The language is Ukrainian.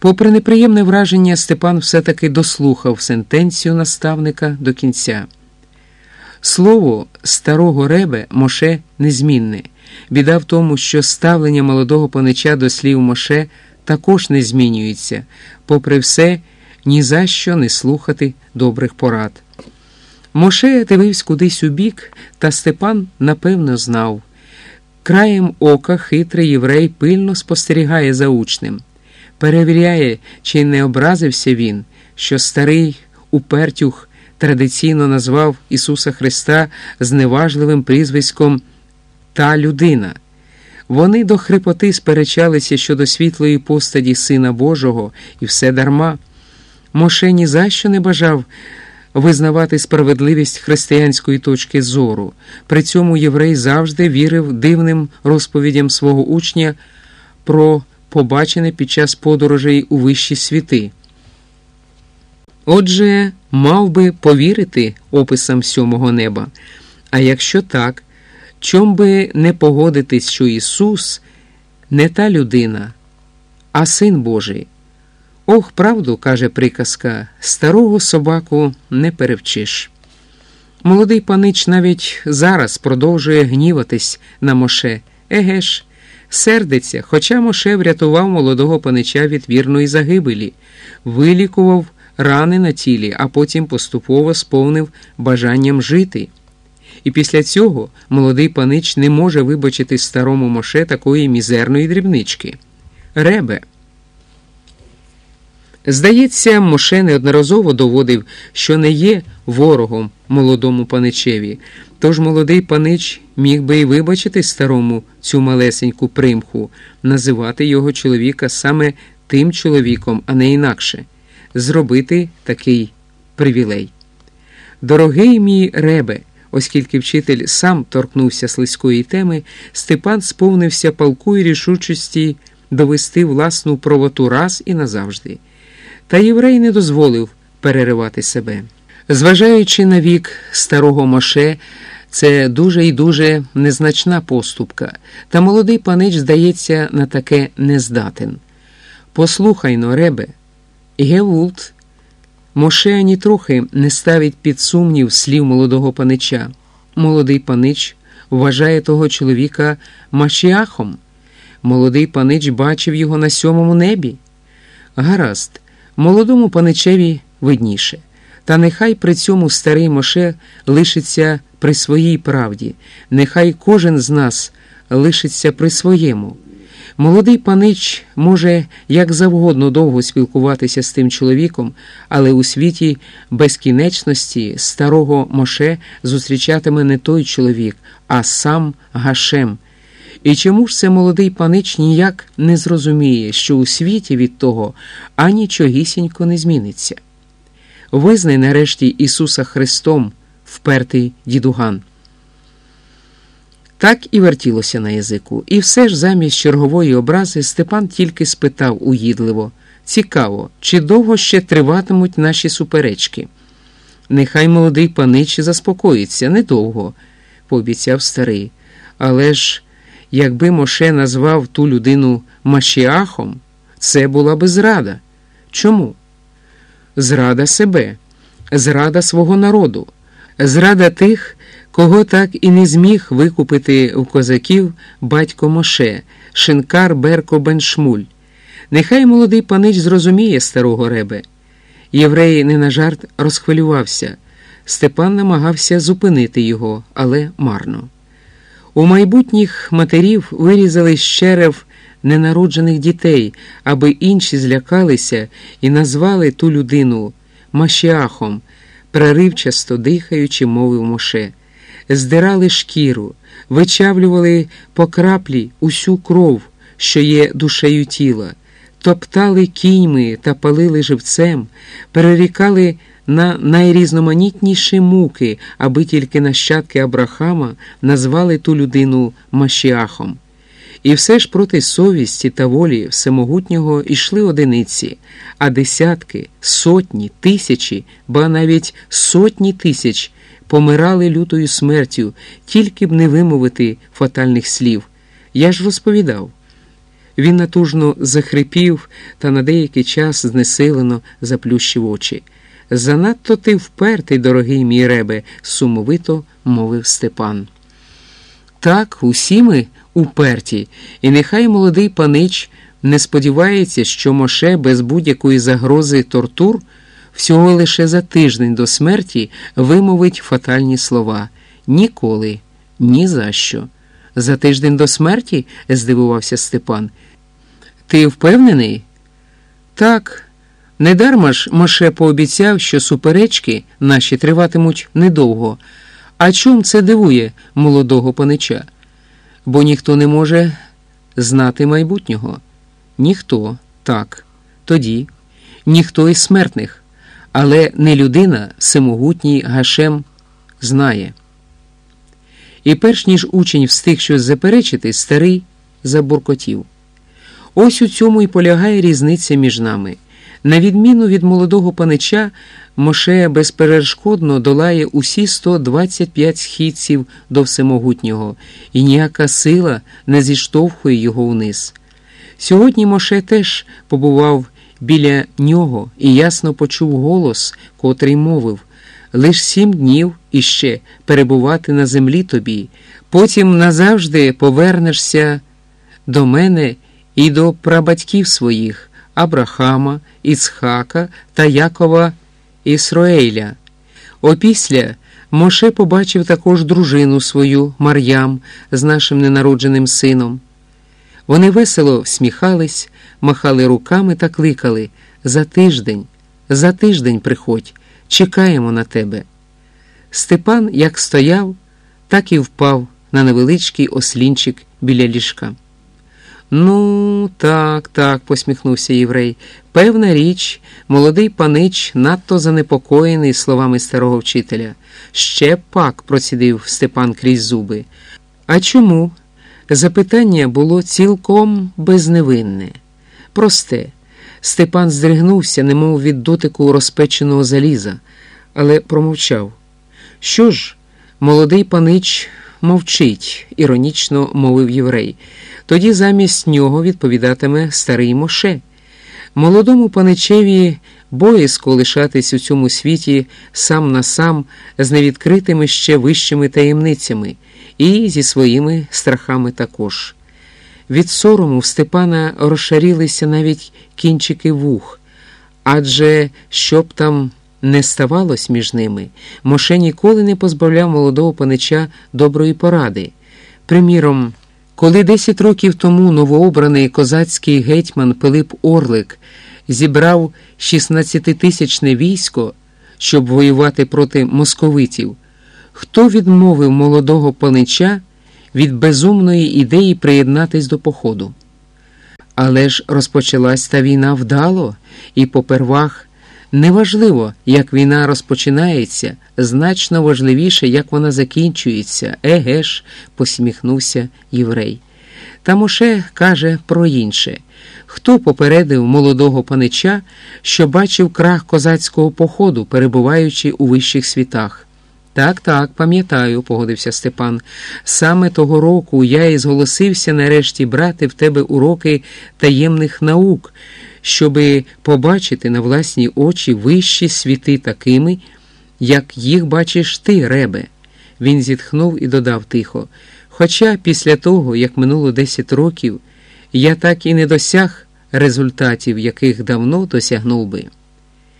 Попри неприємне враження, Степан все-таки дослухав сентенцію наставника до кінця. Слово старого ребе Моше незмінне. Біда в тому, що ставлення молодого панича до слів Моше також не змінюється, попри все, ні за що не слухати добрих порад. Моше дивився кудись у бік, та Степан напевно знав. Краєм ока хитрий єврей пильно спостерігає за учнем, перевіряє, чи не образився він, що старий упертюх традиційно назвав Ісуса Христа зневажливим прізвиськом та людина. Вони до хрипоти сперечалися щодо світлої постаді Сина Божого, і все дарма. Моше ні за що не бажав визнавати справедливість християнської точки зору. При цьому єврей завжди вірив дивним розповідям свого учня про побачене під час подорожей у вищі світи. Отже, мав би повірити описам сьомого неба. А якщо так, чом би не погодитись, що Ісус не та людина, а Син Божий. Ох, правду, каже приказка, старого собаку не перевчиш. Молодий панич навіть зараз продовжує гніватись на Моше. Еге ж, сердиться, хоча Моше врятував молодого панича від вірної загибелі, вилікував рани на тілі, а потім поступово сповнив бажанням жити. І після цього молодий панич не може вибачити старому Моше такої мізерної дрібнички. Ребе. Здається, Моше неодноразово доводив, що не є ворогом молодому паничеві, тож молодий панич міг би й вибачити старому цю малесеньку примху, називати його чоловіка саме тим чоловіком, а не інакше, зробити такий привілей. Дорогий мій ребе, оскільки вчитель сам торкнувся слизької теми, Степан сповнився палкої рішучості довести власну правоту раз і назавжди. Та єврей не дозволив переривати себе. Зважаючи на вік старого Моше, це дуже і дуже незначна поступка, та молодий панич, здається, на таке не здатен. Послухай но, ребе, Гевулт, Моше ані трохи не ставить під сумнів слів молодого панича. Молодий панич вважає того чоловіка Машіахом. Молодий панич бачив його на сьомому небі. Гаразд. Молодому паничеві видніше, та нехай при цьому старий Моше лишиться при своїй правді, нехай кожен з нас лишиться при своєму. Молодий панич може як завгодно довго спілкуватися з тим чоловіком, але у світі безкінечності старого Моше зустрічатиме не той чоловік, а сам Гашем. І чому ж це молодий панич ніяк не зрозуміє, що у світі від того анічогісінько не зміниться? Визнай нарешті Ісуса Христом, впертий дідуган. Так і вертілося на язику, і все ж замість чергової образи Степан тільки спитав угідливо цікаво, чи довго ще триватимуть наші суперечки? Нехай молодий панич заспокоїться недовго, пообіцяв старий. Але ж. Якби Моше назвав ту людину Машіахом, це була би зрада. Чому? Зрада себе, зрада свого народу, зрада тих, кого так і не зміг викупити у козаків батько Моше, шинкар Берко Беншмуль. Нехай молодий панич зрозуміє старого ребе. Єврей не на жарт розхвилювався. Степан намагався зупинити його, але марно. У майбутніх матерів вирізали з черев ненароджених дітей, аби інші злякалися і назвали ту людину Машіахом, преривчасто дихаючи, мовив Моше, здирали шкіру, вичавлювали по краплі усю кров, що є душею тіла, топтали кіньми та палили живцем, перерікали на найрізноманітніші муки, аби тільки нащадки Абрахама назвали ту людину Машіахом. І все ж проти совісті та волі всемогутнього йшли одиниці, а десятки, сотні, тисячі, ба навіть сотні тисяч помирали лютою смертю, тільки б не вимовити фатальних слів. Я ж розповідав. Він натужно захрипів та на деякий час знесилено заплющив очі. Занадто ти впертий, дорогий мій ребе, сумовито мовив Степан. Так, усі ми уперті, і нехай молодий панич не сподівається, що Моше без будь-якої загрози тортур всього лише за тиждень до смерті вимовить фатальні слова ніколи, ні за що. За тиждень до смерті? здивувався Степан. Ти впевнений? Так. Недарма ж Моше пообіцяв, що суперечки наші триватимуть недовго. А чом це дивує молодого панича? Бо ніхто не може знати майбутнього. Ніхто, так, тоді, ніхто із смертних, але не людина, всемогутній Гашем знає. І перш ніж учень встиг щось заперечити, старий забуркотів. Ось у цьому і полягає різниця між нами. На відміну від молодого панича, Моше безперешкодно долає усі 125 східців до всемогутнього, і ніяка сила не зіштовхує його вниз. Сьогодні Моше теж побував біля нього і ясно почув голос, котрий мовив лиш сім днів іще перебувати на землі тобі, потім назавжди повернешся до мене і до прабатьків своїх Абрахама, Іцхака та Якова Ісроеля. Опісля Моше побачив також дружину свою Мар'ям з нашим ненародженим сином. Вони весело всміхались, махали руками та кликали за тиждень, за тиждень приходь, чекаємо на тебе. Степан як стояв, так і впав на невеличкий ослінчик біля ліжка. Ну, так, так, посміхнувся єврей. Певна річ, молодий панич надто занепокоєний словами старого вчителя. Ще пак, процідив Степан крізь зуби. А чому? Запитання було цілком безневинне. Просте. Степан здригнувся, немов від дотику розпеченого заліза, але промовчав. Що ж, молодий панич мовчить, іронічно мовив єврей. Тоді замість нього відповідатиме старий Моше. Молодому паничеві боязко лишатись у цьому світі сам на сам з невідкритими ще вищими таємницями і зі своїми страхами також. Від сорому в Степана розшарілися навіть кінчики вух, адже щоб там не ставалось між ними, Моше ніколи не позбавляв молодого панича доброї поради. Приміром, коли десять років тому новообраний козацький гетьман Пилип Орлик зібрав 16-тисячне військо, щоб воювати проти московитів, хто відмовив молодого панича від безумної ідеї приєднатись до походу? Але ж розпочалась та війна вдало, і попервах неважливо, як війна розпочинається, значно важливіше, як вона закінчується. Еге ж, посміхнувся єврей. Та Моше каже про інше. Хто попередив молодого панича, що бачив крах козацького походу, перебуваючи у вищих світах? Так, так, пам'ятаю, погодився Степан. Саме того року я і зголосився нарешті брати в тебе уроки таємних наук, щоби побачити на власні очі вищі світи такими, як їх бачиш ти, Ребе. Він зітхнув і додав тихо. Хоча після того, як минуло 10 років, я так і не досяг результатів, яких давно досягнув би.